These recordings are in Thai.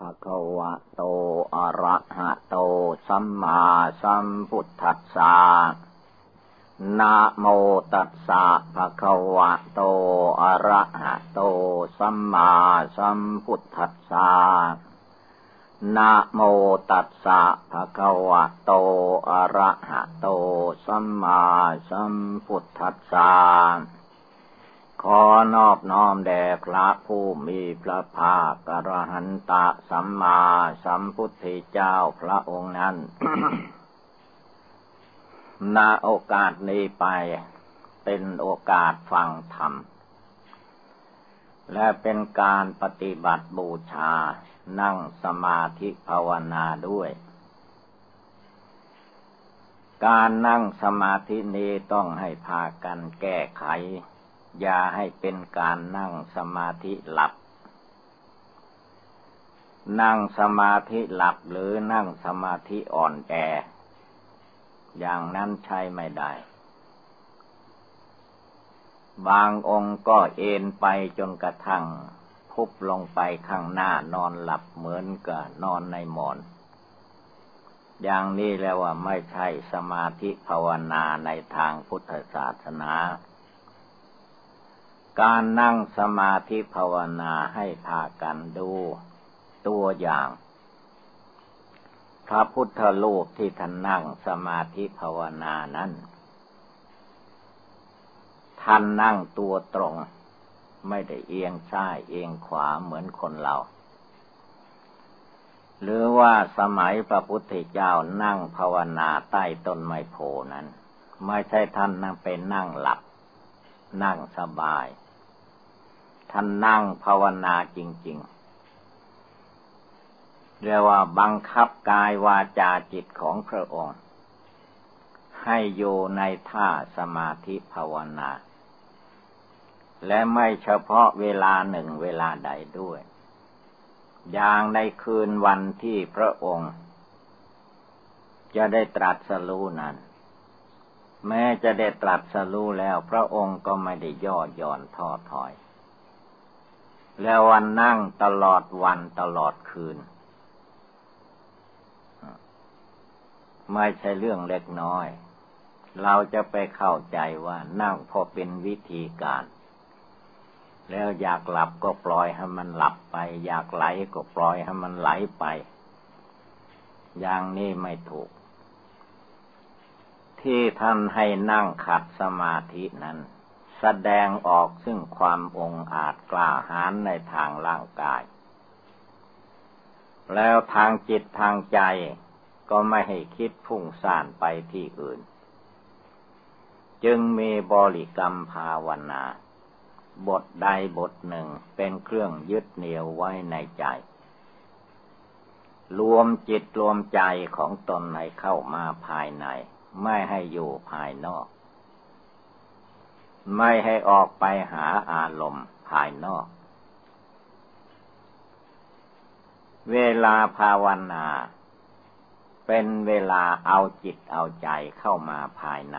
ภะคะวะโต อะระหะโต สัมมาสัมพุทธัสสะนะโมตัสสะภะคะวะโต อะระหะโต สัมมาสัมพุทธัสสะนะโมตัสสะภะคะวะโต อะระหะโต สัมมาสัมพุทธัสสะ ขอนอบน้อมแด่พระผู้มีพระภาคกระหันตะสัมมาสัมพุทธเจ้าพระองค์นั้น นาโอกาสนี้ไปเป็นโอกาสฟังธรรม และเป็นการปฏิบัติบูชา นั่งสมาธิภาวนาด้วย การนั่งสมาธินี้ต้องให้พากันแก้ไข อย่าให้เป็นการนั่งสมาธิหลับ นั่งสมาธิหลับหรือนั่งสมาธิอ่อนแอ อย่างนั้นใช้ไม่ได้ บางองค์ก็เอนไปจนกระทั่งพุบลงไปข้างหน้านอนหลับเหมือนกับนอนในหมอนอย่างนี้แล้วว่าไม่ใช่สมาธิภาวนาในทางพุทธศาสนา การนั่งสมาธิภาวนาให้พากันดู ตัวอย่าง พระพุทธรูปที่ท่านนั่งสมาธิภาวนานั้นท่านนั่งตัวตรง ไม่ได้เอียงซ้ายเอียงขวาเหมือนคนเรา หรือว่าสมัยพระพุทธเจ้านั่งภาวนาใต้ต้นไมโพนั้น ไม่ใช่ท่านนั่งไปนั่งหลับนั่งสบาย ท่านนั่งภาวนาจริง ๆ เรียกว่าบังคับกายวาจาจิตของพระองค์ ให้อยู่ในท่าสมาธิภาวนา และไม่เฉพาะเวลาหนึ่งเวลาใดด้วย อย่างในคืนวันที่พระองค์ จะได้ตรัสรู้นั้นแม้จะได้ตรัสรู้แล้วพระองค์ก็ไม่ได้ย่อหย่อนท้อถอย แล้ววันนั่งตลอดวันตลอดคืน ไม่ใช่เรื่องเล็กน้อย เราจะไปเข้าใจว่านั่งพอเป็นวิธีการ แล้วอยากหลับก็ปล่อยให้มันหลับไป อยากไหลก็ปล่อยให้มันไหลไป อย่างนี้ไม่ถูก ที่ท่านให้นั่งขัดสมาธินั้น แสดงออกซึ่งความองอาจกล้าหาญในทางร่างกาย แล้วทางจิตทางใจก็ไม่ให้คิดพุ่งซ่านไปที่อื่น จึงมีบริกรรมภาวนา บทใดบทหนึ่งเป็นเครื่องยึดเหนี่ยวไว้ในใจ รวมจิตรวมใจของตนให้เข้ามาภายใน ไม่ให้อยู่ภายนอก ไม่ให้ออกไปหาอารมณ์ภายนอก เวลาภาวนา เป็นเวลาเอาจิตเอาใจเข้ามาภายใน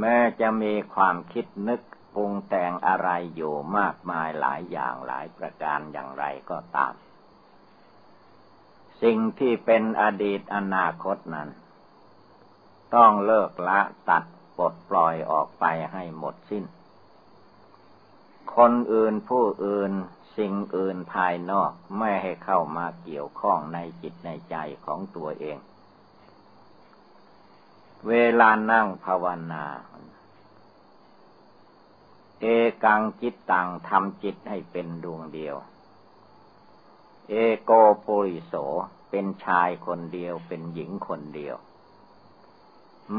แม้จะมีความคิดนึกปรุงแต่งอะไรอยู่มากมายหลายอย่างหลายประการอย่างไรก็ตาม สิ่งที่เป็นอดีตอนาคตนั้น ต้องเลิกละตัด ปลดปล่อยออกไปให้หมดสิ้น คนอื่นผู้อื่นสิ่งอื่นภายนอกไม่ให้เข้ามาเกี่ยวข้องในจิตในใจของตัวเอง เวลานั่งภาวนา เอกังจิตตังทำจิตให้เป็นดวงเดียว เอโกโพลิโสเป็นชายคนเดียวเป็นหญิงคนเดียว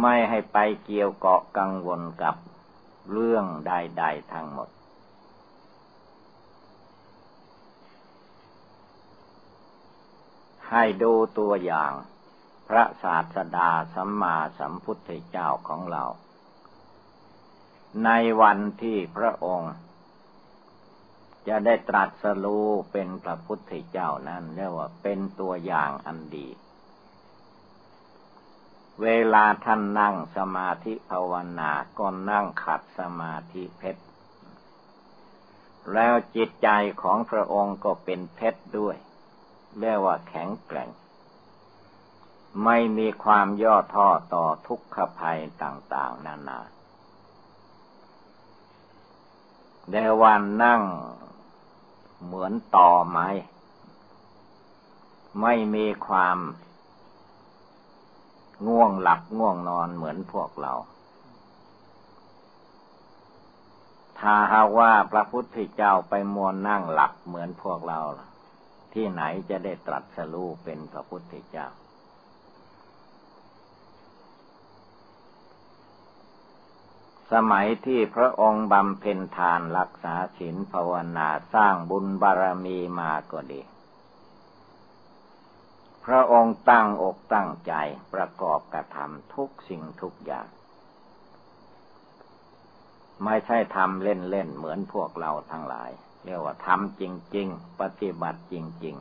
ไม่ให้ไปเกี่ยวเกาะกังวลกับเรื่องใดๆทั้งหมด ให้ดูตัวอย่างพระศาสดาสัมมาสัมพุทธเจ้าของเรา ในวันที่พระองค์ จะได้ตรัสรู้เป็นพระพุทธเจ้านั้นเรียกว่าเป็นตัวอย่างอันดี เวลาท่านนั่งสมาธิภาวนาก็นั่งขัดสมาธิเพชร แล้วจิตใจของพระองค์ก็เป็นเพชรด้วย เรียกว่าแข็งแกร่ง ไม่มีความย่อท้อต่อทุกขภัยต่าง ๆ นานาเดวันนั่งเหมือนต่อไม้ ไม่มีความ ง่วงหลับง่วงนอนเหมือนพวกเรา ถ้าหากว่าพระพุทธเจ้าไปมัวนนั่งหลับเหมือนพวกเรา ที่ไหนจะได้ตรัสรู้เป็นพระพุทธเจ้า สมัยที่พระองค์บำเพ็ญทานรักษาศีลภาวนาสร้างบุญบารมีมาก็ดี พระองค์ตั้งอกตั้งใจประกอบกระทำทุกสิ่งทุกอย่าง ไม่ใช่ทำเล่นๆเหมือนพวกเราทั้งหลาย เรียกว่าทำจริง ๆ ปฏิบัติจริง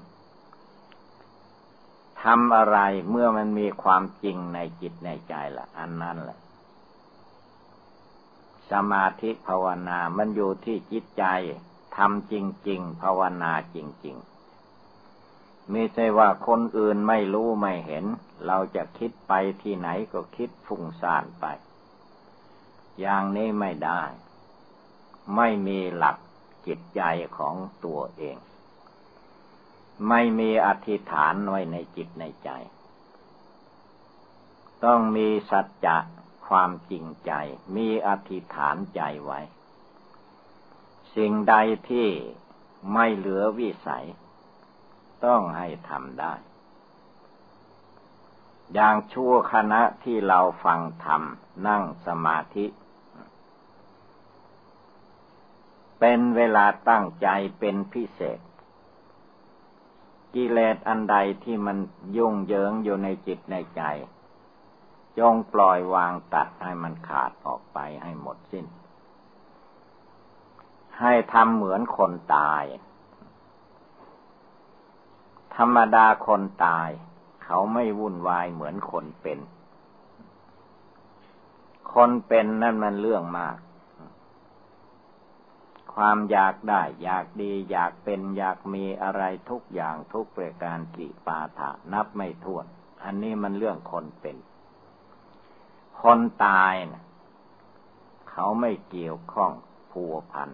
ๆทำอะไรเมื่อมันมีความจริงในจิตในใจละอันนั้นแหละสมาธิภาวนา มันอยู่ที่จิตใจทำจริง ๆ ภาวนาจริง ๆ ไม่ใช่ว่าคนอื่นไม่รู้ไม่เห็น เราจะคิดไปที่ไหนก็คิดฟุ้งซ่านไป อย่างนี้ไม่ได้ ไม่มีหลักจิตใจของตัวเอง ไม่มีอธิษฐานไว้ในจิตในใจ ต้องมีสัจจะความจริงใจ มีอธิษฐานใจไว้ สิ่งใดที่ไม่เหลือวิสัย ต้องให้ทำได้ อย่างชั่วคณะที่เราฟังธรรมนั่งสมาธิ เป็นเวลาตั้งใจเป็นพิเศษ กิเลสอันใดที่มันยุ่งเหยิงอยู่ในจิตในใจ จงปล่อยวางตัดให้มันขาดออกไปให้หมดสิ้น ให้ทำเหมือนคนตาย ธรรมดาคนตาย เขาไม่วุ่นวายเหมือนคนเป็น คนเป็นนั่นมันเรื่องมาก ความอยากได้ อยากดี อยากเป็น อยากมีอะไรทุกอย่างทุกประการกิปาถานับไม่ถ้วน อันนี้มันเรื่องคนเป็น คนตายนะเขาไม่เกี่ยวข้องผัวพัน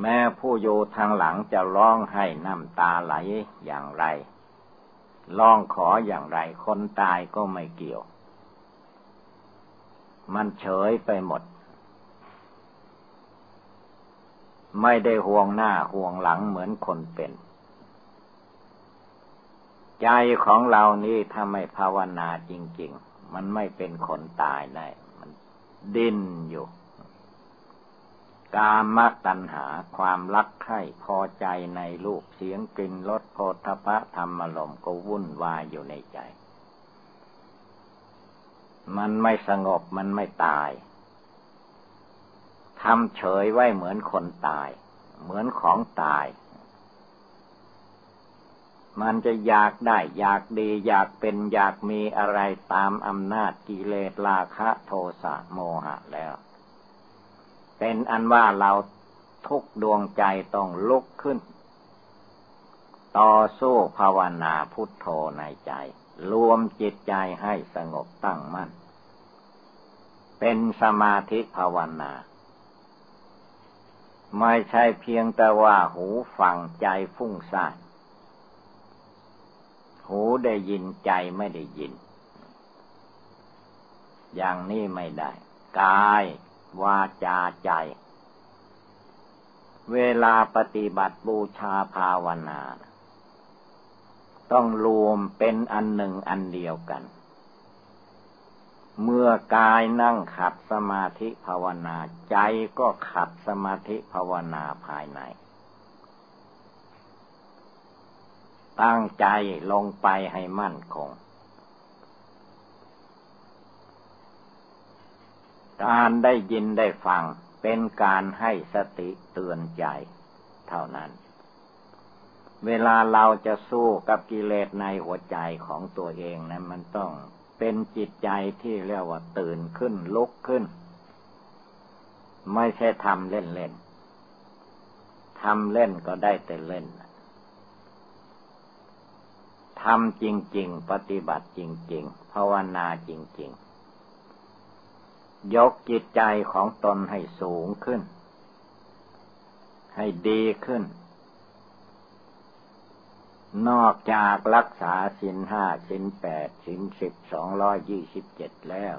แม้ผู้อยู่ทางหลังจะร้องให้น้ำตาไหลอย่างไร ร้องขออย่างไร คนตายก็ไม่เกี่ยว มันเฉยไปหมด ไม่ได้ห่วงหน้าห่วงหลังเหมือนคนเป็น ใจของเรานี่ถ้าไม่ภาวนาจริง ๆ มันไม่เป็นคนตายได้ มันดิ้นอยู่ กามตัณหาความรักใคร่พอใจในรูปเสียงกลิ่นรสโพธพะธรรมลมก็วุ่นวายอยู่ในใจ มันไม่สงบมันไม่ตายทำเฉยไว้เหมือนคนตาย เหมือนของตาย มันจะอยากได้ อยากดี อยากเป็นอยากมีอะไรตามอำนาจกิเลสราคะโทสะโมหะแล้ว เป็นอันว่าเราทุกดวงใจต้องลุกขึ้น ต่อสู้ภาวนาพุทโธในใจ รวมจิตใจให้สงบตั้งมั่น เป็นสมาธิภาวนาไม่ใช่เพียงแต่ว่าหูฟังใจฟุ้งซ่านหูได้ยินใจไม่ได้ยิน อย่างนี้ไม่ได้ กาย วาจาใจ เวลาปฏิบัติบูชาภาวนา ต้องรวมเป็นอันหนึ่งอันเดียวกัน เมื่อกายนั่งขัดสมาธิภาวนาใจก็ขัดสมาธิภาวนาภายใน ตั้งใจลงไปให้มั่นคง การได้ยินได้ฟังเป็นการให้สติเตือนใจ เท่านั้น เวลาเราจะสู้กับกิเลสในหัวใจของตัวเองนะมันต้องเป็นจิตใจที่เรียกว่าตื่นขึ้นลุกขึ้น ไม่ใช่ทำเล่นๆทำเล่นก็ได้แต่เล่นทำจริง ๆ ปฏิบัติจริง ๆ ภาวนาจริง ๆ ยกจิตใจของตนให้สูงขึ้น ให้ดีขึ้น นอกจากรักษาสินห้าสินแปดสินสิบสองร้อยยี่สิบเจ็ดแล้ว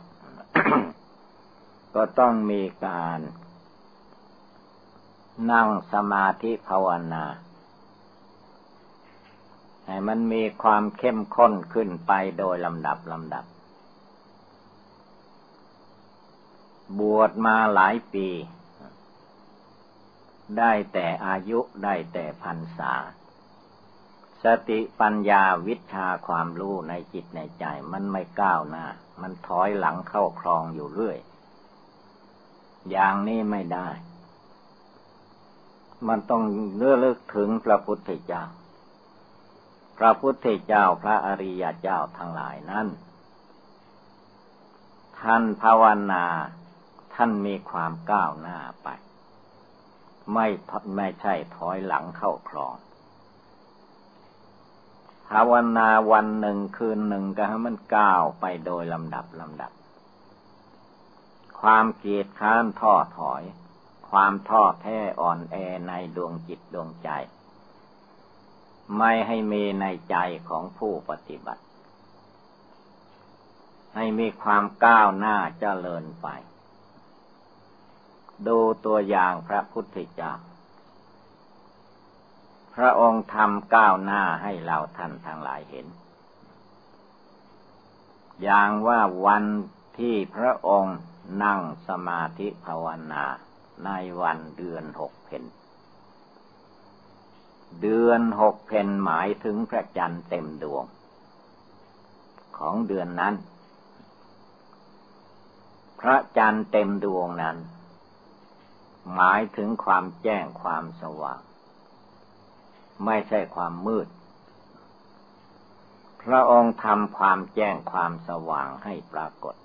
ก็ต้องมีการนั่งสมาธิภาวนาให้มันมีความเข้มข้นขึ้นไปโดยลำดับลำดับ บวชมาหลายปี ได้แต่อายุได้แต่พรรษา สติปัญญาวิชาความรู้ในจิตในใจ มันไม่ก้าวหน้า มันถอยหลังเข้าคลองอยู่เรื่อย อย่างนี้ไม่ได้ มันต้องเลือลึกถึงพระพุทธเจ้า พระพุทธเจ้าพระอริยเจ้าทั้งหลายนั้นท่านภาวนา ท่านมีความก้าวหน้าไป ไม่ไม่ใช่ถอยหลังเข้าคลองภาวนาวันหนึ่งคืนหนึ่งก็ให้มันก้าวไปโดยลำดับลำดับ ความเกียดค้านท้อถอย ความท้อแท้อ่อนแอในดวงจิตดวงใจ ไม่ให้มีในใจของผู้ปฏิบัติ ให้มีความก้าวหน้าเจริญไป ดูตัวอย่างพระพุทธเจ้า พระองค์ทำก้าวหน้าให้เราท่านทั้งหลายเห็น อย่างว่าวันที่พระองค์นั่งสมาธิภาวนาในวันเดือนหกเพนเดือนหกเพนหมายถึงพระจันทร์เต็มดวง ของเดือนนั้น พระจันทร์เต็มดวงนั้น หมายถึงความแจ้งความสว่าง ไม่ใช่ความมืด พระองค์ทำความแจ้งความสว่างให้ปรากฏ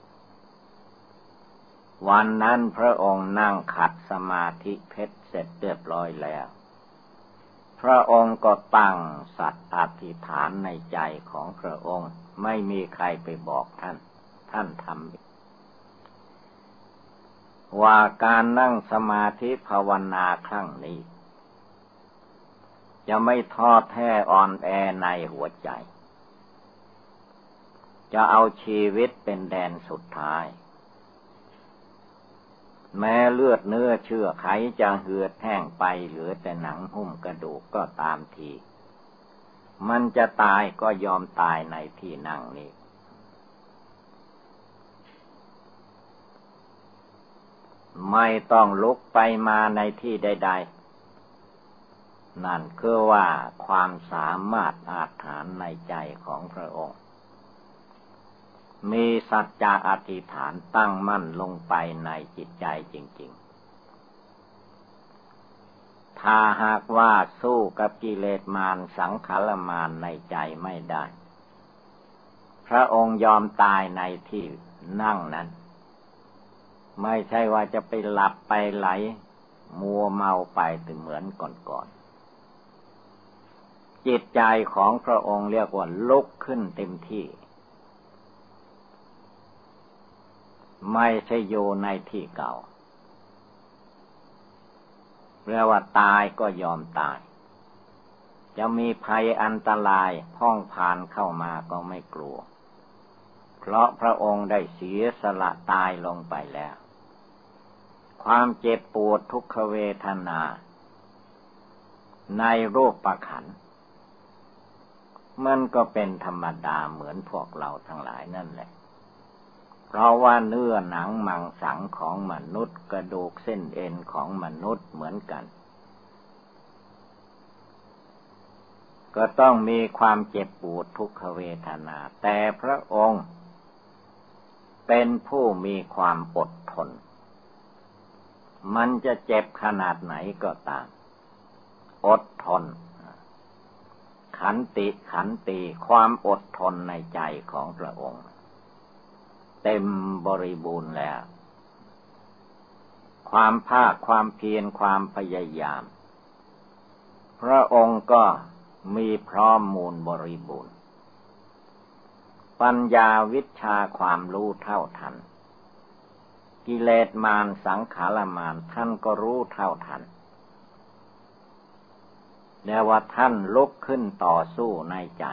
วันนั้นพระองค์นั่งขัดสมาธิเพชรเสร็จเรียบร้อยแล้ว พระองค์ก็ตั้งสัตว์อธิษฐานในใจของพระองค์ ไม่มีใครไปบอกท่าน ท่านทำ ว่าการนั่งสมาธิภาวนาครั้งนี้ จะไม่ทอดแท้อ่อนแอในหัวใจ จะเอาชีวิตเป็นแดนสุดท้าย แม้เลือดเนื้อเชื่อไขจะเหือดแห้งไปเหลือแต่หนังหุ้มกระดูกก็ตามที มันจะตายก็ยอมตายในที่นั่งนี้ ไม่ต้องลุกไปมาในที่ใด ๆ นั่นคือว่าความสามารถอาถรรพ์ในใจของพระองค์ มีสัจจะอธิษฐานตั้งมั่นลงไปในจิตใจจริง ๆถ้าหากว่าสู้กับกิเลสมารสังขารมารในใจไม่ได้ พระองค์ยอมตายในที่นั่งนั้น ไม่ใช่ว่าจะไปหลับไปไหล มัวเมาไปถึงเหมือนก่อนๆจิตใจของพระองค์เรียกว่าลุกขึ้นเต็มที่ ไม่ใช่อยู่ในที่เก่าเรียกว่าตายก็ยอมตาย จะมีภัยอันตรายพ้องผ่านเข้ามาก็ไม่กลัว เพราะพระองค์ได้เสียสละตายลงไปแล้ว ความเจ็บปวดทุกขเวทนา ในโรคประขัน มันก็เป็นธรรมดาเหมือนพวกเราทั้งหลายนั่นแหละ เพราะว่าเนื้อหนังมังสังของมนุษย์กระดูกเส้นเอ็นของมนุษย์เหมือนกัน ก็ต้องมีความเจ็บปวดทุกขเวทนา แต่พระองค์เป็นผู้มีความอดทน มันจะเจ็บขนาดไหนก็ตาม อดทน ขันติขันติความอดทนในใจของพระองค์ เต็มบริบูรณ์แล้ว ความภาคความเพียรความพยายาม พระองค์ก็มีพร้อมมูลบริบูรณ์ ปัญญาวิชาความรู้เท่าทัน กิเลสมารสังขารมารท่านก็รู้เท่าทันแต่ว่าท่านลุกขึ้นต่อสู้ในใจ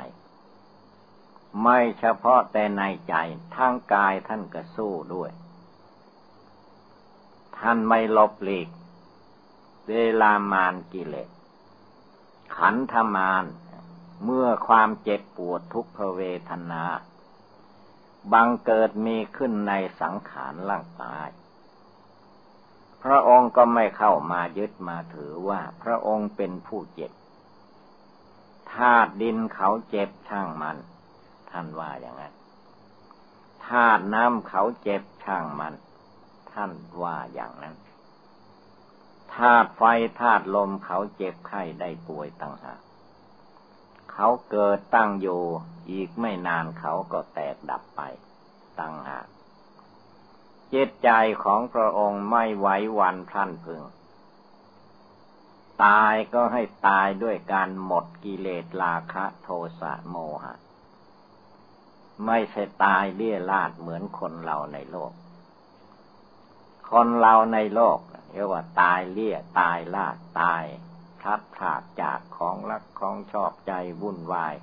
ไม่เฉพาะแต่ในใจทั้งกายท่านก็สู้ด้วย ท่านไม่ลบหลีก เวลามานกิเลส ขันธมานเมื่อความเจ็บปวดทุกขเวทนา บังเกิดมีขึ้นในสังขารร่างกาย พระองค์ก็ไม่เข้ามายึดมาถือว่าพระองค์เป็นผู้เจ็บธาตุดินเขาเจ็บช่างมัน ท่านว่าอย่างนั้นธาตุน้ำเขาเจ็บช่างมัน ท่านว่าอย่างนั้นธาตุไฟธาตุลมเขาเจ็บไข้ได้ป่วยต่างหาก เขาเกิดตั้งอยู่ อีกไม่นานเขาก็แตกดับไปตั้งหากจิตใจของพระองค์ไม่ไหววันพลันพึง ตายก็ให้ตายด้วยการหมดกิเลสราคะโทสะโมหะ ไม่ใช่ตายเลี่ยลาดเหมือนคนเราในโลก คนเราในโลกเรียกว่าตายเลี่ยตายลาดตาย ทัดถากจากของรักของชอบใจวุ่นวาย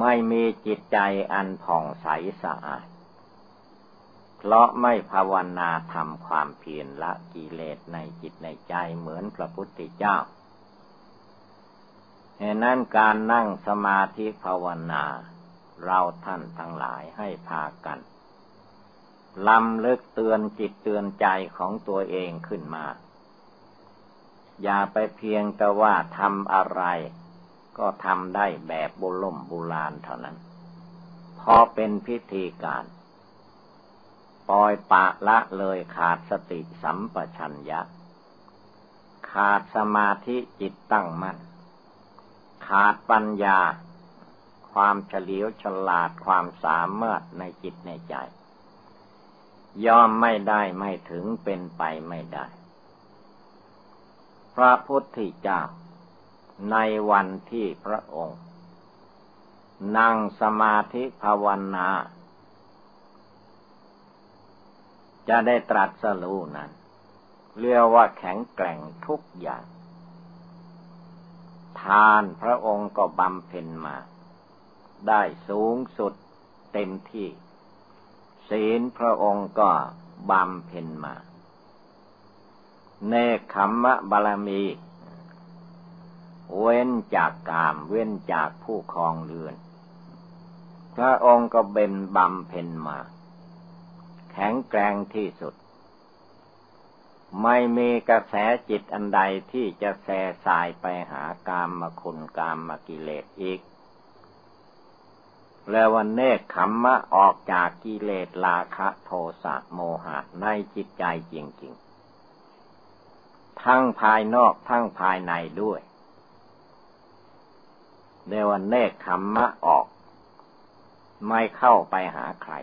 ไม่มีจิตใจอันผ่องใสสะอาด เพราะไม่ภาวนาทำความเพียรละกิเลสในจิตในใจเหมือนพระพุทธเจ้าเหตุนั้นการนั่งสมาธิภาวนา เราท่านทั้งหลายให้พากันลำเลึกเตือนจิตเตือนใจของตัวเองขึ้นมา อย่าไปเพียงแต่ว่าทำอะไร ก็ทำได้แบบบุล่มบุลานเท่านั้น พอเป็นพิธีการ ปล่อยปะละเลยขาดสติสัมปชัญญะ ขาดสมาธิจิตตั้งมัน่น ขาดปัญญา ความเฉลียวฉลาดความสามารถในจิตในใจยอมไม่ได้ไม่ถึงเป็นไปไม่ได้ ระพุทธเจ้าในวันที่พระองค์ นั่งสมาธิภาวนา จะได้ตรัสรู้นั้น เรียกว่าแข็งแกร่งทุกอย่าง ทานพระองค์ก็บำเพ็ญมา ได้สูงสุดเต็มที่ ศีลพระองค์ก็บำเพ็ญมา เนคขมมะบาลมี เว้นจากกาม เว้นจากผู้ครองเรือน พระองค์ก็เบนบำเพ็ญมา แข็งแกร่งที่สุด ไม่มีกระแสจิตอันใดที่จะแสสายไปหากามมาคุณกามมากิเลสอีกแล้ววันเนคขมมะออกจากกิเลสราคะโทสะโมหะในจิตใจจริง ๆ ทั้งภายนอกทั้งภายในด้วยเนวันเนคขมมะออก ไม่เข้าไปหาใคร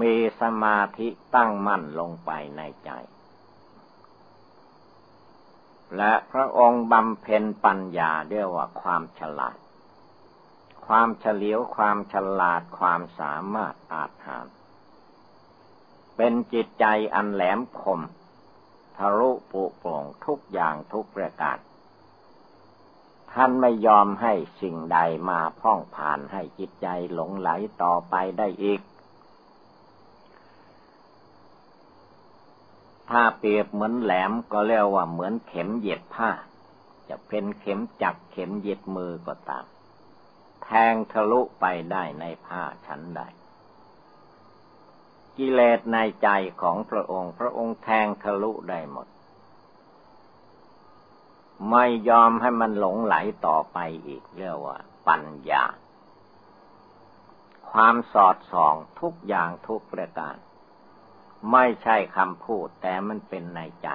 มีสมาธิตั้งมั่นลงไปในใจ และพระองค์บำเพ็ญปัญญาเรียกว่าความฉลาด ความเฉลียวความฉลาดความสามารถอาจหาร เป็นจิตใจอันแหลมคม ทะลุปุโปร่งทุกอย่างทุกประการ ท่านไม่ยอมให้สิ่งใดมาพ่องผ่านให้จิตใจหลงไหลต่อไปได้อีก ถ้าเปรียบเหมือนแหลมก็เรียกว่าเหมือนเข็มเย็บผ้า จะเป็นเข็มจักเข็มเย็บมือก็ตาม แทงทะลุไปได้ในผ้าชั้นใด กิเลสในใจของพระองค์ พระองค์แทงทะลุได้หมด ไม่ยอมให้มันหลงไหลต่อไปอีกเรียกว่า ปัญญา ความสอดส่องทุกอย่างทุกประการ ไม่ใช่คำพูดแต่มันเป็นในใจ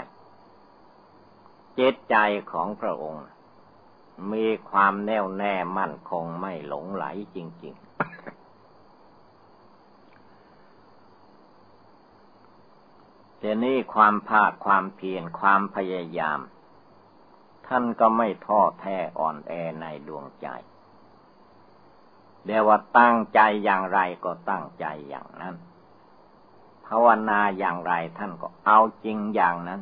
เจตใจของพระองค์ มีความแน่วแน่มั่นคงไม่หลงไหลจริง ๆ แต่นี่ความภาคความเพียรความพยายาม ท่านก็ไม่ท้อแท้อ่อนแอในดวงใจเดียว่าตั้งใจอย่างไรก็ตั้งใจอย่างนั้น ภาวนาอย่างไรท่านก็เอาจริงอย่างนั้น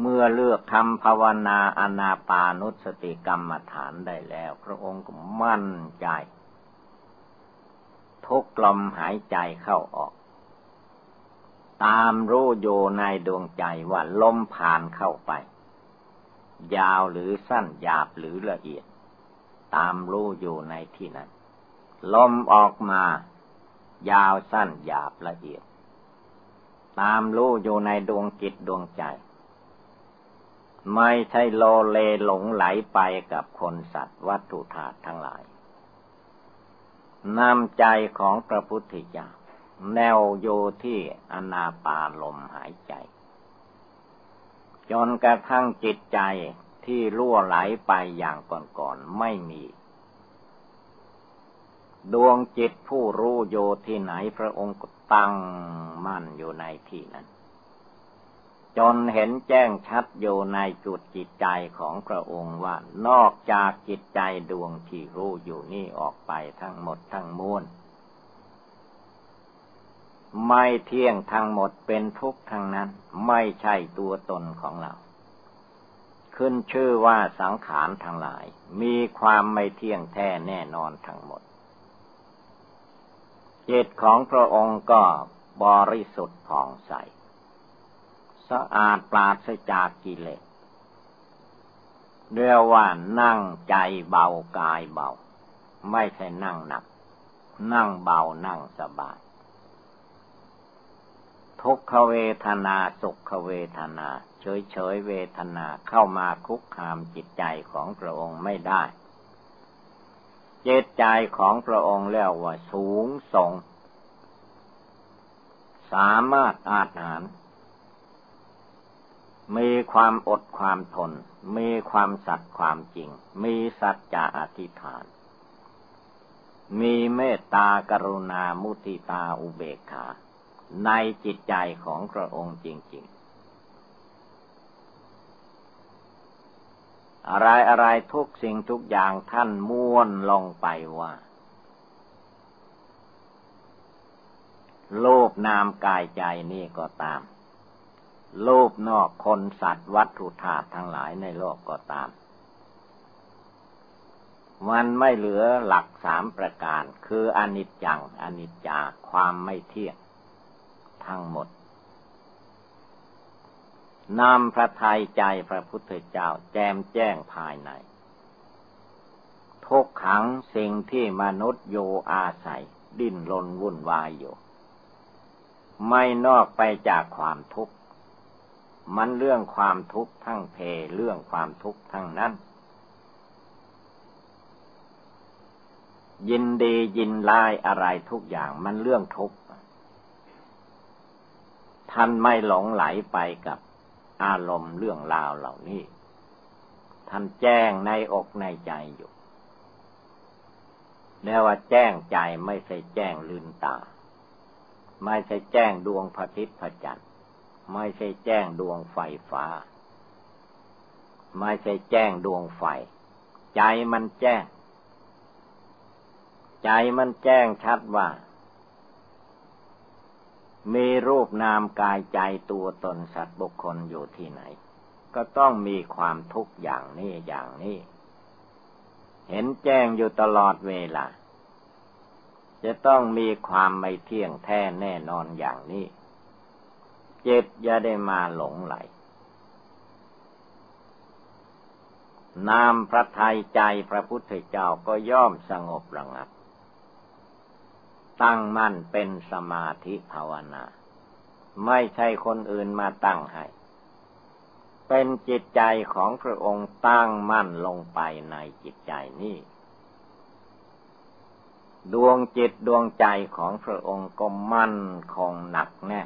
เมื่อเลือกทำภาวนาอนาปานุสติกรรมฐานได้แล้ว พระองค์ก็มั่นใจ ทุกลมหายใจเข้าออก ตามรู้โยในดวงใจว่าลมผ่านเข้าไป ยาวหรือสั้นหยาบหรือละเอียด ตามรู้อยู่ในที่นั้น ลมออกมา ยาวสั้นหยาบละเอียด ตามรู้อยู่ในดวงจิตดวงใจ ไม่ใช่โลเลหลงไหลไปกับคนสัตว์วัตถุธาตุทั้งหลายนำใจของพระพุทธเจ้า แนวโยที่อนาปาลมหายใจ จนกระทั่งจิตใจที่ล่วไหลไปอย่างก่อนๆไม่มี ดวงจิตผู้รู้โยที่ไหนพระองค์ตั้งมั่นอยู่ในที่นั้น จนเห็นแจ้งชัดอยู่ในจุดจิตใจของพระองค์ว่านอกจากจิตใจดวงที่รู้อยู่นี่ออกไปทั้งหมดทั้งมวล ไม่เที่ยงทั้งหมดเป็นทุกข์ทั้งนั้น ไม่ใช่ตัวตนของเรา ขึ้นชื่อว่าสังขารทั้งหลาย มีความไม่เที่ยงแท้แน่นอนทั้งหมดจิตของพระองค์ก็บริสุทธิ์ผ่องใส สะอาดปราศจากกิเลสเรียกว่านั่งใจเบากายเบา ไม่ใช่นั่งหนัก นั่งเบานั่งสบาย ทุกขเวทนาสุขเวทนา เฉยเฉยเวทนาเข้ามาคุกคามจิตใจของพระองค์ไม่ได้เจตใจของพระองค์แล้วว่าสูงส่ง สามารถอาจหาร มีความอดความทน มีความสัตย์ความจริง มีสัจจะอธิษฐาน มีเมตตากรุณามุติตาอุเบกขา ในจิตใจของพระองค์จริง ๆ อะไรอะไรทุกสิ่งทุกอย่างท่านม้วนลงไปว่า โลภนามกายใจนี่ก็ตาม โลภนอกคนสัตว์วัตถุธาตุทั้งหลายในโลกก็ตาม มันไม่เหลือหลักสามประการ คืออนิจจัง อนิจจาความไม่เที่ยง ทั้งหมดนำพระทัยใจพระพุทธเจ้าแจมแจ้งภายใน ทุกขังสิ่งที่มนุษย์โยอาศัย ดิ้นรนวุ่นวายอยู่ ไม่นอกไปจากความทุกข์ มันเรื่องความทุกข์ทั้งเพเรื่องความทุกข์ทั้งนั้น ยินดียินลายอะไรทุกอย่างมันเรื่องทุกข์ ท่านไม่หลงไหลไปกับอารมณ์เรื่องราวเหล่านี้ ท่านแจ้งในอกในใจอยู่เรียกว่าแจ้งใจไม่ใช่แจ้งลืนตา ไม่ใช่แจ้งดวงพระทิตย์พระจันทร์ไม่ใช่แจ้งดวงไฟฟ้า ไม่ใช่แจ้งดวงไฟ ใจมันแจ้ง ใจมันแจ้งชัดว่า มีรูปนามกายใจตัวตนสัตว์บุคคลอยู่ที่ไหน ก็ต้องมีความทุกข์อย่างนี้อย่างนี้ เห็นแจ้งอยู่ตลอดเวลา จะต้องมีความไม่เที่ยงแท้แน่นอนอย่างนี้ เจ็ดอย่าได้มาหลงไหล นามพระทัยใจพระพุทธเจ้าก็ย่อมสงบระงับ ตั้งมั่นเป็นสมาธิภาวนา ไม่ใช่คนอื่นมาตั้งให้ เป็นจิตใจของพระองค์ตั้งมั่นลงไปในจิตใจนี้ดวงจิตดวงใจของพระองค์ก็มั่นคงหนักแน่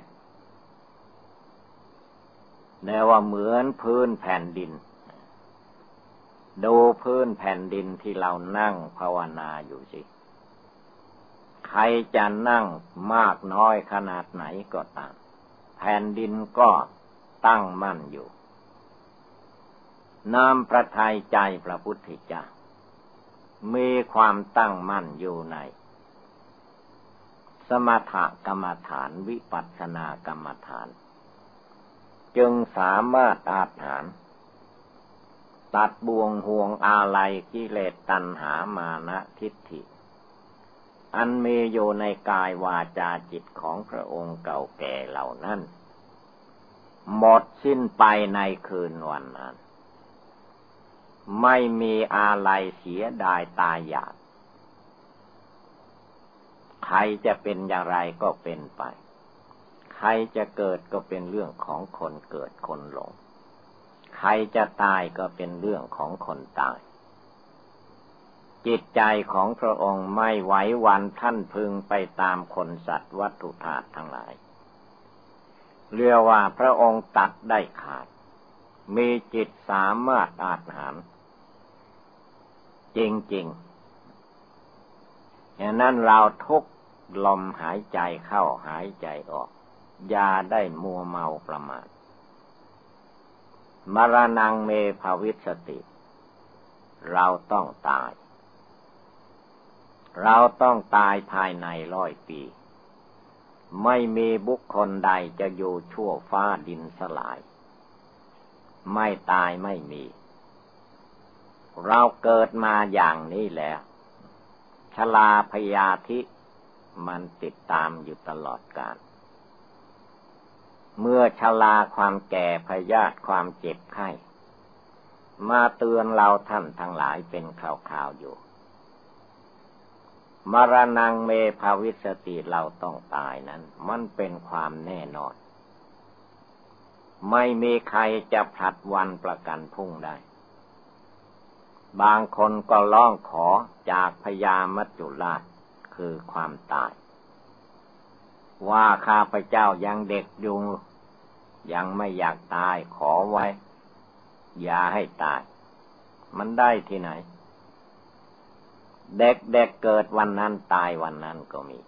แนว่าเหมือนพื้นแผ่นดิน ดูพื้นแผ่นดินที่เรานั่งภาวนาอยู่สิ ใครจะนั่งมากน้อยขนาดไหนก็ตาม แผ่นดินก็ตั้งมั่นอยู่ น้ำประทัยใจพระพุทธเจ้ามีความตั้งมั่นอยู่ใน สมถกรรมฐานวิปัสสนากรรมฐาน จึงสามารถอาถานตัดบวงห่วงอาลัยกิเลสตัณหามานะทิฏฐิ อันมีอยู่ในกายวาจาจิตของพระองค์เก่าแก่เหล่านั้น หมดสิ้นไปในคืนวันนั้น ไม่มีอะไรเสียดายตายอยากใครจะเป็นอย่างไรก็เป็นไป ใครจะเกิดก็เป็นเรื่องของคนเกิดคนหลง ใครจะตายก็เป็นเรื่องของคนตาย จิตใจของพระองค์ไม่ไหววันท่านพึงไปตามคนสัตว์วัตถุธาตุทั้งหลาย เรียกว่าพระองค์ตัดได้ขาด มีจิตสามารถอาจหาร จริงๆอย่างนั้นเราทุกลมหายใจเข้าหายใจออก ยาได้มัวเมาประมาทมรณงเมภาวิสติ เราต้องตาย เราต้องตายภายในร้อยปี ไม่มีบุคคลใดจะอยู่ชั่วฟ้าดินสลาย ไม่ตายไม่มี เราเกิดมาอย่างนี้แล้ว ชลาพยาธิมันติดตามอยู่ตลอดกาลเมื่อชลาความแก่พยาธิความเจ็บไข้ มาเตือนเราท่านทั้งหลายเป็นข่าวๆอยู่ มรณงเมภาวิสติเราต้องตายนั้น มันเป็นความแน่นอน ไม่มีใครจะผลัดวันประกันพุ่งได้ บางคนก็ร้องขอจากพญามัจจุราชคือความตาย ว่าข้าพเจ้ายังเด็กอยู่ ยังไม่อยากตายขอไว้ อย่าให้ตาย มันได้ที่ไหน เด็กเด็กเกิดวันนั้นตายวันนั้นก็มี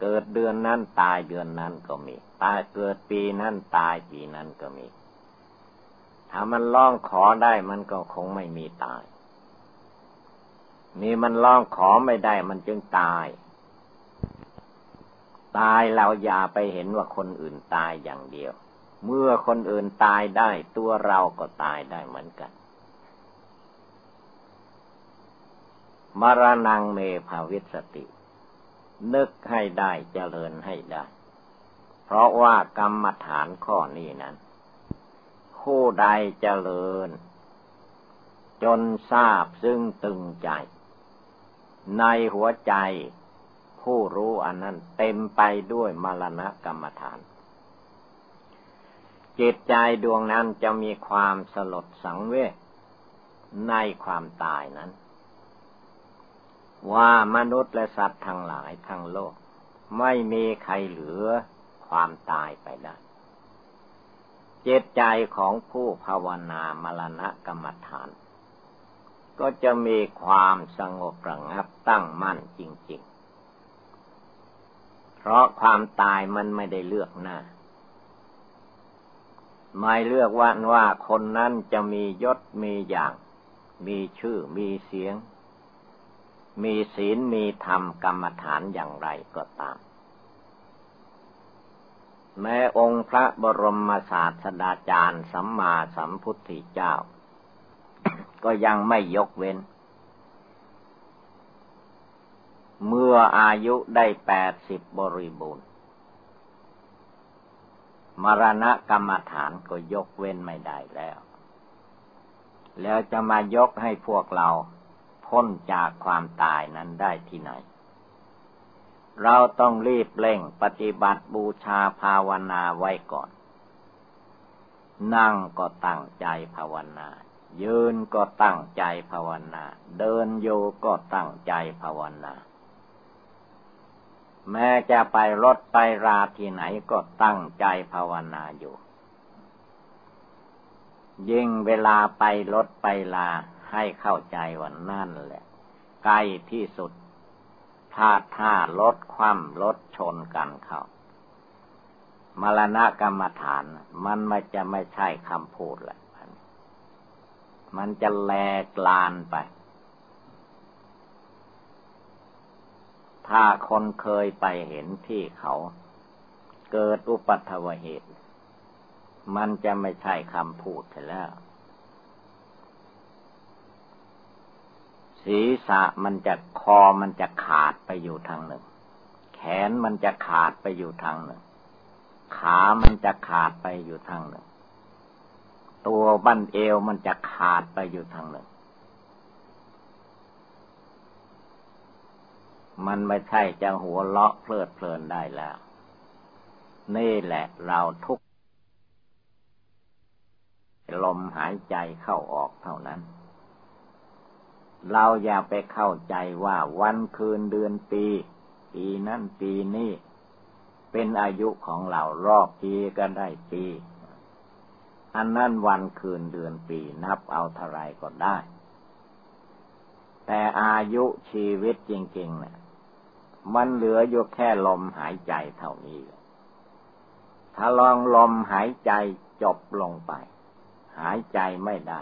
เกิดเดือนนั้นตายเดือนนั้นก็มี ตายเกิดปีนั้นตายปีนั้นก็มี ถ้ามันร้องขอได้มันก็คงไม่มีตาย นี่มันร้องขอไม่ได้มันจึงตาย ตายเราอย่าไปเห็นว่าคนอื่นตายอย่างเดียว เมื่อคนอื่นตายได้ตัวเราก็ตายได้เหมือนกัน มรณงเมภาวิสติ นึกให้ได้เจริญให้ได้ เพราะว่ากรรมฐานข้อนี้นั้น ผู้ใดเจริญ จนทราบซึ่งตึงใจ ในหัวใจผู้รู้อันนั้นเต็มไปด้วยมรณะกรรมฐาน จิตใจดวงนั้นจะมีความสลดสังเวชในความตายนั้น ว่ามนุษย์และสัตว์ทั้งหลายทั้งโลก ไม่มีใครเหลือความตายไปได้เจตใจของผู้ภาวนามรณะกรรมฐาน ก็จะมีความสงบระงับตั้งมั่นจริง ๆ เพราะความตายมันไม่ได้เลือกหน้า ไม่เลือกว่าว่าคนนั้นจะมียศมีอย่าง มีชื่อมีเสียง มีศีลมีธรรมกรรมฐานอย่างไรก็ตาม แม้องค์พระบรมศาสดาจารย์สัมมาสัมพุทธเจ้า ก็ยังไม่ยกเว้น เมื่ออายุได้แปดสิบบริบูรณ์ มรณะกรรมฐานก็ยกเว้นไม่ได้แล้ว แล้วจะมายกให้พวกเรา พ้นจากความตายนั้นได้ที่ไหน เราต้องรีบเร่งปฏิบัติบูชาภาวนาไว้ก่อน นั่งก็ตั้งใจภาวนา ยืนก็ตั้งใจภาวนา เดินโยก็ตั้งใจภาวนา แม้จะไปรถไปราที่ไหนก็ตั้งใจภาวนาอยู่ยิ่งเวลาไปรถไปลา ให้เข้าใจว่านั่นแหละ ใกล้ที่สุดพลาดท่ารถคว่ำรถชนกันเขามรณะกรรมฐาน มันไม่จะไม่ใช่คำพูดแหละมันจะแลกลานไป ถ้าคนเคยไปเห็นที่เขาเกิดอุปัตวเหตุ มันจะไม่ใช่คำพูดแล้ว ศีรษะมันจะคอมันจะขาดไปอยู่ทางหนึ่ง แขนมันจะขาดไปอยู่ทางหนึ่ง ขามันจะขาดไปอยู่ทางหนึ่ง ตัวบั้นเอวมันจะขาดไปอยู่ทางหนึ่ง มันไม่ใช่จะหัวเลาะเพลิดเพลินได้แล้ว นี่แหละเราทุกลมหายใจเข้าออกเท่านั้น เราอย่าไปเข้าใจว่าวันคืนเดือนปี ปีนั้นปีนี้เป็นอายุของเรารอบปีก็ได้ปี อันนั้นวันคืนเดือนปีนับเอาเท่าไรก็ได้ แต่อายุชีวิตจริงๆเนี่ยมันเหลืออยู่แค่ลมหายใจเท่านี้ ถ้าลองลมหายใจจบลงไป หายใจไม่ได้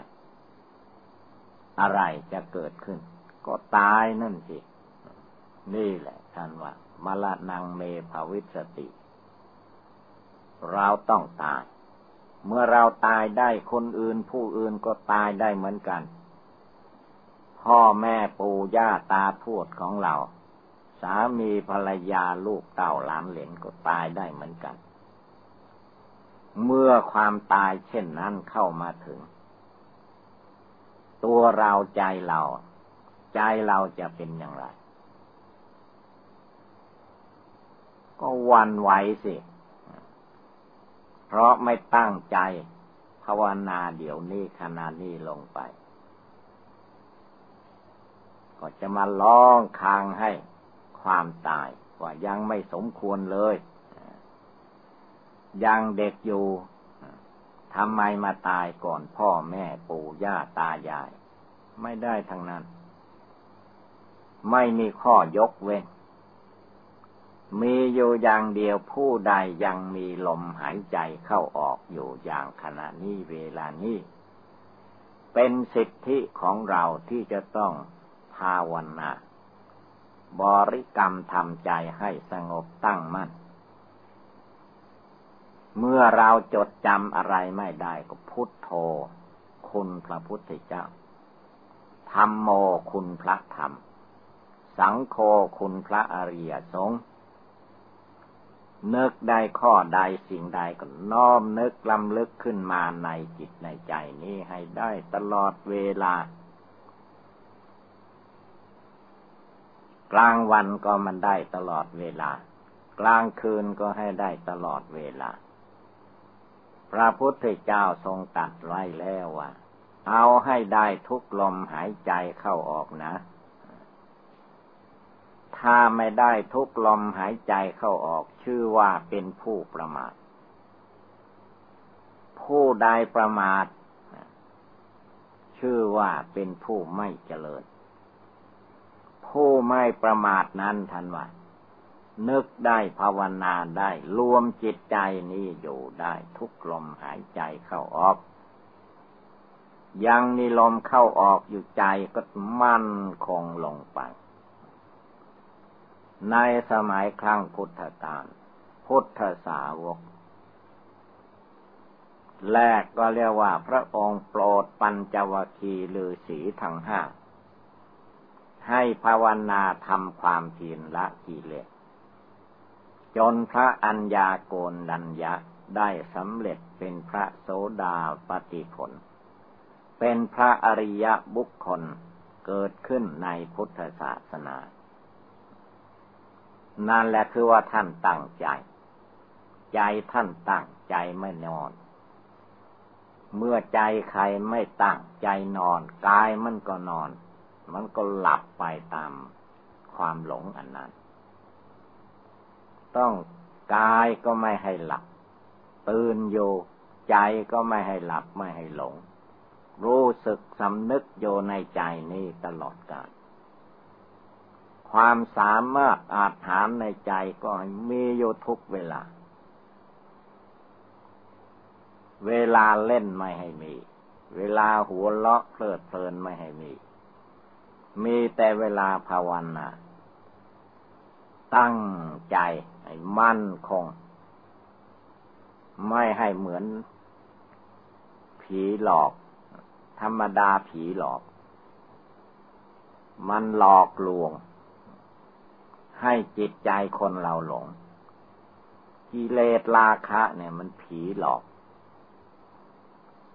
อะไรจะเกิดขึ้น ก็ตายนั่นสิ นี่แหละท่านว่ามรณงเมภาวิสติ เราต้องตาย เมื่อเราตายได้คนอื่นผู้อื่นก็ตายได้เหมือนกัน พ่อแม่ปู่ย่าตาทวดของเรา สามีภรรยาลูกเต่าหลานเหลนก็ตายได้เหมือนกัน เมื่อความตายเช่นนั้นเข้ามาถึง ตัวเราใจเรา ใจเราจะเป็นอย่างไร ก็วันไหวสิ เพราะไม่ตั้งใจภาวนาเดี๋ยวนี้ขณะนี้ลงไป ก็จะมาร้องคางให้ความตายว่ายังไม่สมควรเลย ยังเด็กอยู่ ทำไมมาตายก่อนพ่อแม่ปู่ย่าตายาย ไม่ได้ทั้งนั้น ไม่มีข้อยกเว้น มีอยู่อย่างเดียวผู้ใดยังมีลมหายใจเข้าออกอยู่อย่างขณะนี้เวลานี้ เป็นสิทธิของเราที่จะต้องภาวนาบริกรรมทำใจให้สงบตั้งมั่น เมื่อเราจดจำอะไรไม่ได้ก็พุทโธ คุณพระพุทธเจ้าธรรมโมคุณพระธรรม สังโฆคุณพระอริยสงฆ์นึกได้ข้อใดสิ่งใดก็น้อมนึกลำลึกขึ้นมาในจิตในใจนี้ให้ได้ตลอดเวลา กลางวันก็มันได้ตลอดเวลา กลางคืนก็ให้ได้ตลอดเวลา พระพุทธเจ้าทรงตัดไว้แล้วว่าเอาให้ได้ทุกลมหายใจเข้าออกนะ ถ้าไม่ได้ทุกลมหายใจเข้าออก ชื่อว่าเป็นผู้ประมาท ผู้ใดประมาท ชื่อว่าเป็นผู้ไม่เจริญ ผู้ไม่ประมาทนั้นทันว่า นึกได้ภาวนาได้ รวมจิตใจนี้อยู่ได้ทุกลมหายใจเข้าออก ยังมีลมเข้าออกอยู่ใจก็มั่นคงลงไป ในสมัยครั้งพุทธกาลพุทธสาวก แรกก็เรียกว่าพระองค์โปรดปัญจวคีลือสีทั้งห้าให้ภาวนาทำความเพียรละกิเลส จนพระอัญญาโกนดัญญะได้สำเร็จเป็นพระโสดาปติผล เป็นพระอริยบุคคลเกิดขึ้นในพุทธศาสนา นั่นแหละคือว่าท่านตั้งใจ ใจท่านตั้งใจไม่นอน เมื่อใจใครไม่ตั้งใจนอน กายมันก็นอน มันก็หลับไปตามความหลงอันนั้น ต้องกายก็ไม่ให้หลับ ตื่นอยู่ใจก็ไม่ให้หลับไม่ให้หลง รู้สึกสำนึกโยในใจนี้ตลอดกาลความสามารถอาจฐานในใจก็มีอยู่ทุกเวลา เวลาเล่นไม่ให้มี เวลาหัวเลาะเพลิดเพลินไม่ให้มี มีแต่เวลาภาวนาตั้งใจ ให้มั่นคง ไม่ให้เหมือน ผีหลอก ธรรมดาผีหลอก มันหลอกลวง ให้จิตใจคนเราหลง กิเลสราคะ เนี่ย มันผีหลอก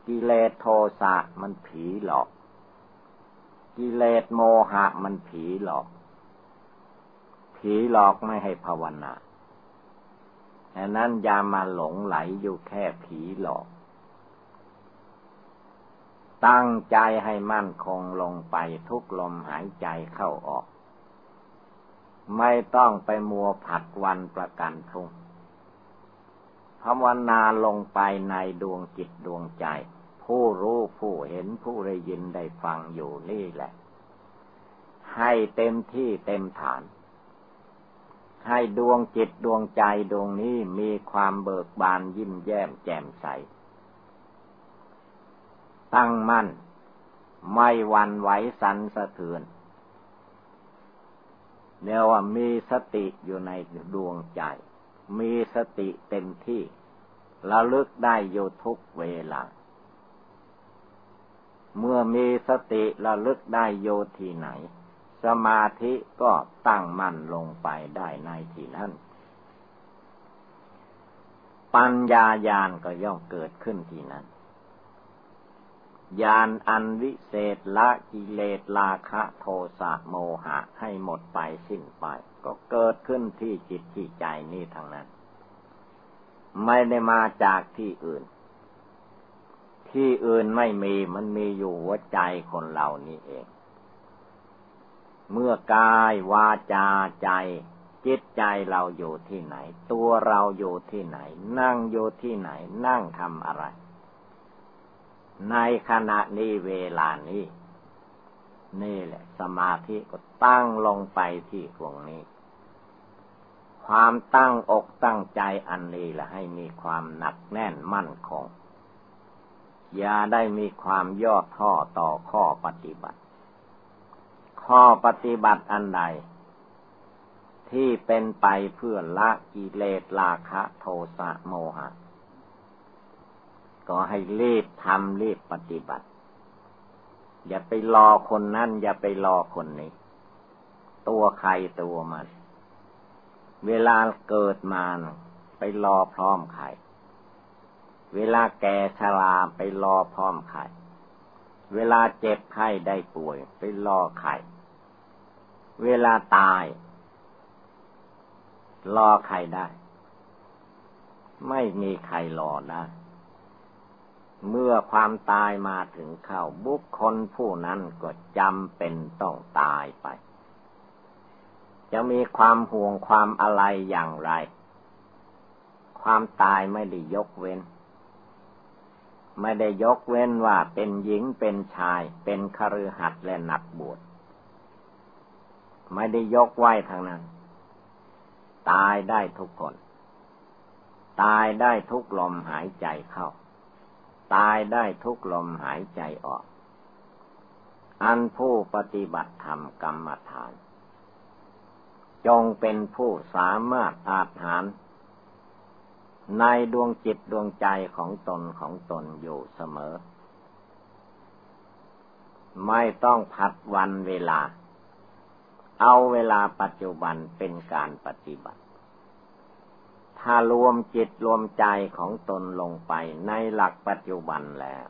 กิเลสโทสะมันผีหลอก กิเลสโมหะมันผีหลอกผีหลอกไม่ให้ภาวนา ดังนั้นอย่ามาหลงไหลอยู่แค่ผีหลอก ตั้งใจให้มั่นคงลงไปทุกลมหายใจเข้าออก ไม่ต้องไปมัวผัดวันประกันพรุ่งภาวนาลงไปในดวงจิตดวงใจ ผู้รู้ผู้เห็นผู้ได้ยินได้ฟังอยู่นี่แหละ ให้เต็มที่เต็มฐาน ให้ดวงจิตดวงใจดวงนี้มีความเบิกบานยิ้มแย้มแจ่มใส ตั้งมั่น ไม่วันไหวสันสะเทือนเรียกว่ามีสติอยู่ในดวงใจ มีสติเต็มที่ระลึกได้อยู่ทุกเวลา เมื่อมีสติระลึกได้โยที่ไหน สมาธิก็ตั้งมั่นลงไปได้ในที่นั้น ปัญญาญาณก็ย่อมเกิดขึ้นที่นั้นญาณอันวิเศษละกิเลสราคะโทสะโมหะให้หมดไปสิ้นไป ก็เกิดขึ้นที่จิตที่ใจนี่ทางนั้น ไม่ได้มาจากที่อื่น ที่อื่นไม่มีมันมีอยู่หัวใจคนเรานี่เอง เมื่อกายวาจาใจ จิตใจเราอยู่ที่ไหน ตัวเราอยู่ที่ไหน นั่งอยู่ที่ไหน นั่งทำอะไร ในขณะนี้เวลานี้ นี่แหละ สมาธิก็ตั้งลงไปที่ตรงนี้ ความตั้งอกตั้งใจอันนี้แหละให้มีความหนักแน่นมั่นคงอย่าได้มีความย่อท่อต่อข้อปฏิบัติ ข้อปฏิบัติอันใด ที่เป็นไปเพื่อละกิเลสราคะโทสะโมหะ ก็ให้รีบทำรีบปฏิบัติ อย่าไปรอคนนั่น อย่าไปรอคนนี้ ตัวใครตัวมัน เวลาเกิดมาไปรอพร้อมใครเวลาแก่ชราไปรอพร้อมใครเวลาเจ็บไข้ได้ป่วย ไปรอใคร เวลาตาย รอใครได้ ไม่มีใครรอได้ เมื่อความตายมาถึงเข้า บุคคลผู้นั้นก็จำเป็นต้องตายไป จะมีความห่วงความอะไรอย่างไร ความตายไม่ได้ยกเว้นไม่ได้ยกเว้นว่าเป็นหญิงเป็นชายเป็นคฤหัสถ์และนักบวช ไม่ได้ยกไว้ทางนั้น ตายได้ทุกคน ตายได้ทุกลมหายใจเข้า ตายได้ทุกลมหายใจออก อันผู้ปฏิบัติธรรมกรรมฐาน จงเป็นผู้สามารถอาหาร ในดวงจิตดวงใจของตนของตนอยู่เสมอ ไม่ต้องผัดวันเวลา เอาเวลาปัจจุบันเป็นการปฏิบัติ ถ้ารวมจิตรวมใจของตนลงไปในหลักปัจจุบันแล้ว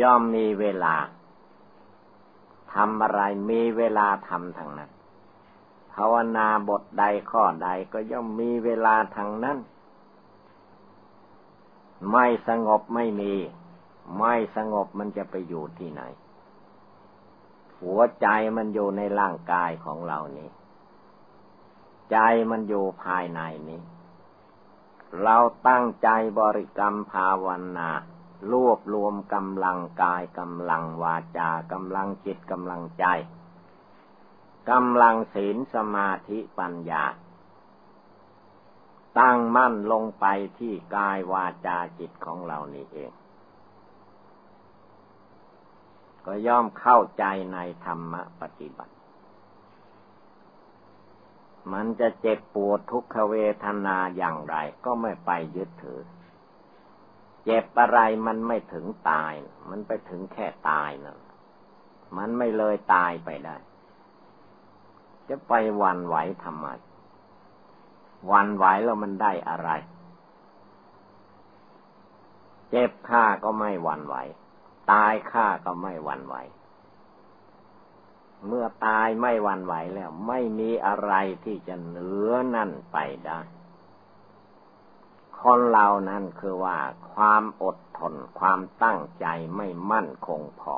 ย่อมมีเวลาทำอะไรมีเวลาทำทางนั้น ภาวนาบทใดข้อใดก็ย่อมมีเวลาทางนั้น ไม่สงบไม่มี ไม่สงบมันจะไปอยู่ที่ไหน หัวใจมันอยู่ในร่างกายของเรานี่ใจมันอยู่ภายในนี้ เราตั้งใจบริกรรมภาวนารวบรวมกำลังกายกำลังวาจากำลังจิตกำลังใจกำลังศีลสมาธิปัญญา ตั้งมั่นลงไปที่กายวาจาจิตของเรานี่เอง ก็ย่อมเข้าใจในธรรมปฏิบัติ มันจะเจ็บปวดทุกขเวทนาอย่างไร ก็ไม่ไปยึดถือ เจ็บอะไรมันไม่ถึงตาย มันไปถึงแค่ตายนะมันไม่เลยตายไปได้ จะไปวันไหวทำไม วันไหวแล้วมันได้อะไร เจ็บข้าก็ไม่วันไหว ตายข้าก็ไม่หวั่นไหว เมื่อตายไม่หวั่นไหวแล้ว ไม่มีอะไรที่จะเหนือนั่นไปได้ คนเรานั้นคือว่า ความอดทนความตั้งใจไม่มั่นคงพอ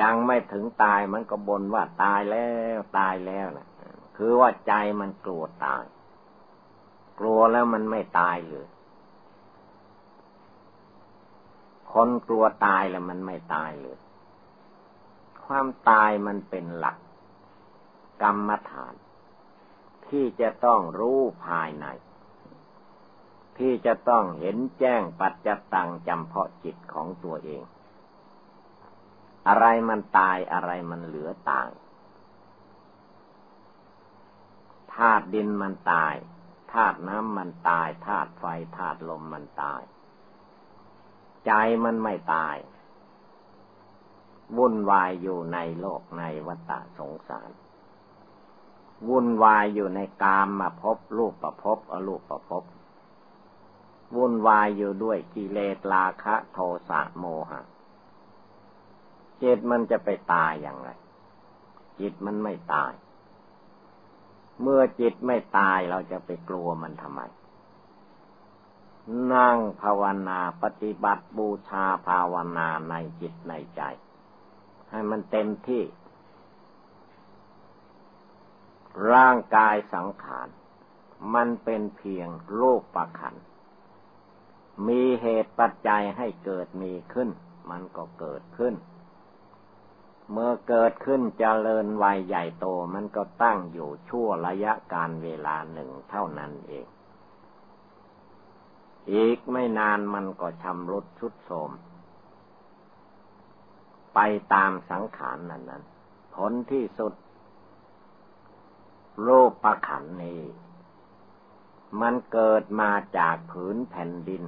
ยังไม่ถึงตายมันก็บ่นว่าตายแล้วตายแล้วนะคือว่าใจมันกลัวตาย กลัวแล้วมันไม่ตายเลย คนกลัวตายแล้วมันไม่ตายเลย ความตายมันเป็นหลัก กรรมฐาน ที่จะต้องรู้ภายใน ที่จะต้องเห็นแจ้งปัจจตังจำเพาะจิตของตัวเอง อะไรมันตายอะไรมันเหลือตายธาตุดินมันตายธาตุน้ำมันตายธาตุไฟธาตุลมมันตาย ใจมันไม่ตาย วุ่นวายอยู่ในโลกในวัฏสงสาร วุ่นวายอยู่ในกามมาพบรูปประพบอรูปประพบวุ่นวายอยู่ด้วยกิเลสราคะโทสะโมหะจิตมันจะไปตายอย่างไร จิตมันไม่ตาย เมื่อจิตไม่ตายเราจะไปกลัวมันทำไม นั่งภาวนาปฏิบัติบูชาภาวนาในจิตในใจ ให้มันเต็มที่ ร่างกายสังขาร มันเป็นเพียงโลกประขัน มีเหตุปัจจัยให้เกิดมีขึ้น มันก็เกิดขึ้น เมื่อเกิดขึ้นจเจริญวัยใหญ่โตมันก็ตั้งอยู่ชั่วระยะการเวลาหนึ่งเท่านั้นเอง อีกไม่นานมันก็ชำรุดชุดโทมไปตามสังขารนนั้นนั้นผลที่สุด โลกประขันนี้ มันเกิดมาจากผืนแผ่นดิน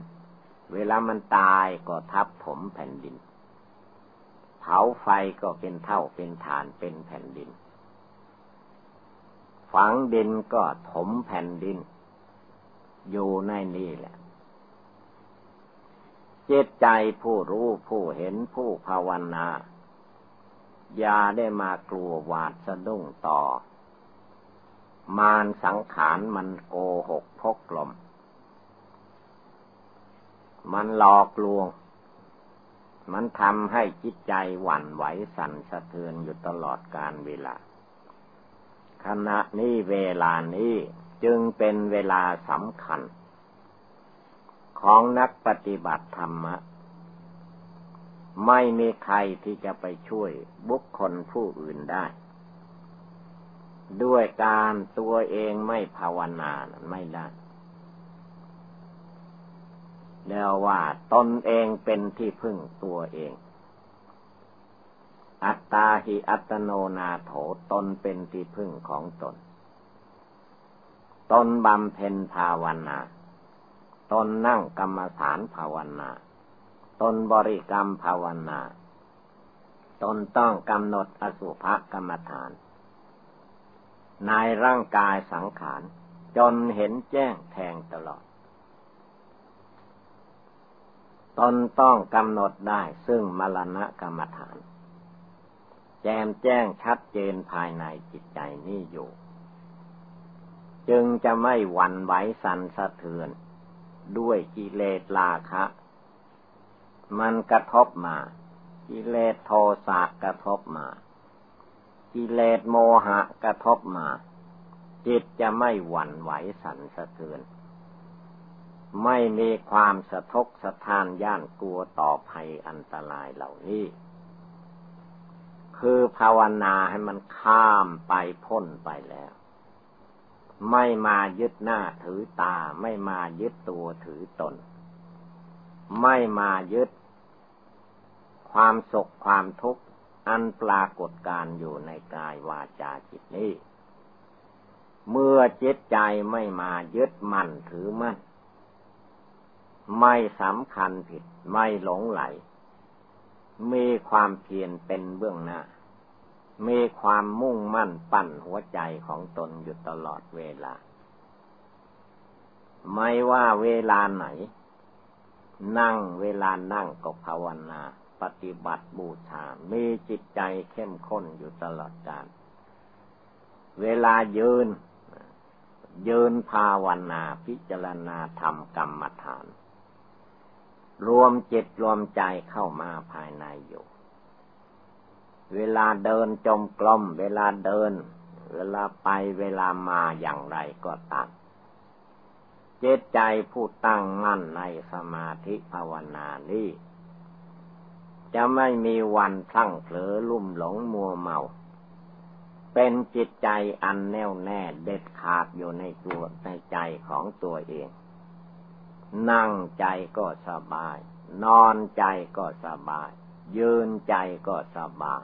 เวลามันตายก็ทับถมแผ่นดิน เผาไฟก็เป็นเท่าเป็นฐานเป็นแผ่นดิน ฝังดินก็ถมแผ่นดิน อยู่ในนี่แหละ จิตใจผู้รู้ผู้เห็นผู้ภาวนาอย่าได้มากลัวหวาดสะดุ้งต่อ มารสังขารมันโกหกพกลม มันหลอกลวง มันทำให้จิตใจหวั่นไหวสั่นสะเทือนอยู่ตลอดการเวลา ขณะนี้เวลานี้จึงเป็นเวลาสำคัญ ของนักปฏิบัติธรรมะ ไม่มีใครที่จะไปช่วยบุคคลผู้อื่นได้ ด้วยการตัวเองไม่ภาวนาไม่ได้เรียกว่าตนเองเป็นที่พึ่งตัวเอง อัตตาหิอัตโนนาโถตนเป็นที่พึ่งของตน ตนบำเพ็ญภาวนา ตนนั่งกรรมฐานภาวนา ตนบริกรรมภาวนา ตนต้องกำหนดอสุภกรรมฐาน ในร่างกายสังขาร จนเห็นแจ้งแทงตลอด ตนต้องกำหนดได้ซึ่งมรณะกรรมฐาน แจมแจ้งชัดเจนภายในจิตใจนี้อยู่ จึงจะไม่หวั่นไหวสันสะเทือน ด้วยกิเลสราคะ มันกระทบมา กิเลสโทสะกระทบมา กิเลสโมหะกระทบมา จิตจะไม่หวั่นไหวสันสะเทือน ไม่มีความสะทกสะทานย่านกลัวต่อภัยอันตรายเหล่านี้คือภาวนาให้มันข้ามไปพ้นไปแล้ว ไม่มายึดหน้าถือตา ไม่มายึดตัวถือตน ไม่มายึด ความสุขความทุกข์อันปรากฏการอยู่ในกายวาจาจิตนี้ เมื่อจิตใจไม่มายึดมั่นถือมั่น ไม่สำคัญผิดไม่หลงไหล มีความเพียรเป็นเบื้องหน้า มีความมุ่งมั่นปั้นหัวใจของตนอยู่ตลอดเวลา ไม่ว่าเวลาไหน นั่งเวลานั่งก็ภาวนา ปฏิบัติบูชา มีจิตใจเข้มข้นอยู่ตลอดกาลเวลายืน ยืนภาวนาพิจารณาธรรมกรรมฐาน รวมจิตรวมใจเข้ามาภายในอยู่ เวลาเดินจมกลม เวลาเดิน เวลาไปเวลามาอย่างไรก็ตามเจตใจผู้ตั้งมั่นในสมาธิภาวนานี้จะไม่มีวันพลั้งเผลอลุ่มหลงมัวเมา เป็นจิตใจอันแน่วแน่เด็ดขาดอยู่ในตัวในใจของตัวเอง นั่งใจก็สบาย นอนใจก็สบาย ยืนใจก็สบาย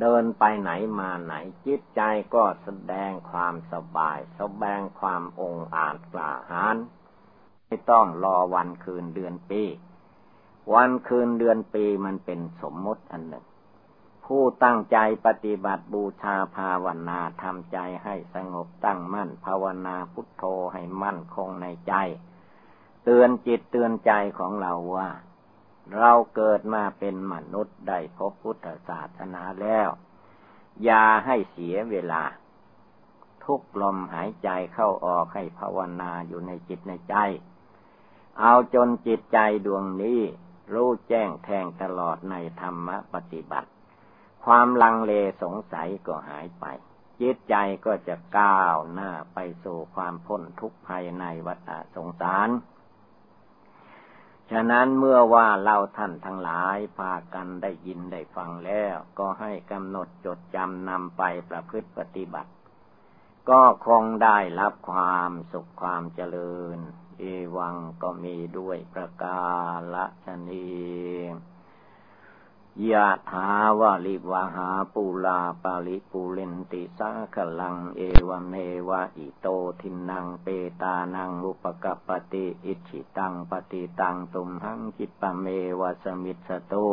เดินไปไหนมาไหนจิตใจก็แสดงความสบาย แสดงความองอาจกล้าหาญไม่ต้องรอวันคืนเดือนปี วันคืนเดือนปีมันเป็นสมมติอันหนึ่ง ผู้ตั้งใจปฏิบัติบูชาภาวนาทำใจให้สงบตั้งมั่น ภาวนาพุทโธให้มั่นคงในใจ เตือนจิตเตือนใจของเราว่า เราเกิดมาเป็นมนุษย์ได้พบพุทธศาสนาแล้ว อย่าให้เสียเวลา ทุกลมหายใจเข้าออกให้ภาวนาอยู่ในจิตในใจ เอาจนจิตใจดวงนี้ รู้แจ้งแทงตลอดในธรรมปฏิบัติ ความลังเลสงสัยก็หายไป จิตใจก็จะก้าวหน้าไปสู่ความพ้นทุกข์ภายในวัฏสงสาร ฉะนั้นเมื่อว่าเราท่านทั้งหลายพากันได้ยินได้ฟังแล้ว ก็ให้กำหนดจดจำนำไปประพฤติปฏิบัติ ก็คงได้รับความสุขความเจริญ เอวังก็มีด้วยประกาศนี ยะถาวาลิวาหาปูลาปาลิปูเลนติสาขลัง เอวเมวะอิโตทินังเปตานังอุปกปติอิชิตังปฏิตังตุมหังคิปะเมวะสมิสตุ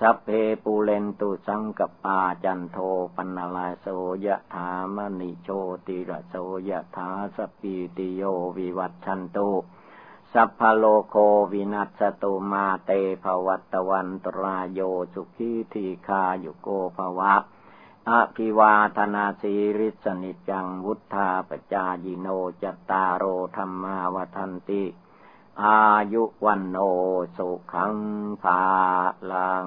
สัพเพปูเรนตุสังกปาจันโทปนลาโสยะถามณิโชติระโสยะถาสปีติโยวิวัตชันตุ สัพพโลโควินัสตุมาเตภวัตวันตรายโยสุขีทีคาโยโกภวะอภิวาธนาสีริสนิจังวุธาปจายิโนจตารโอธรรมาวทันติ อายุวันโนสุขังภาลัง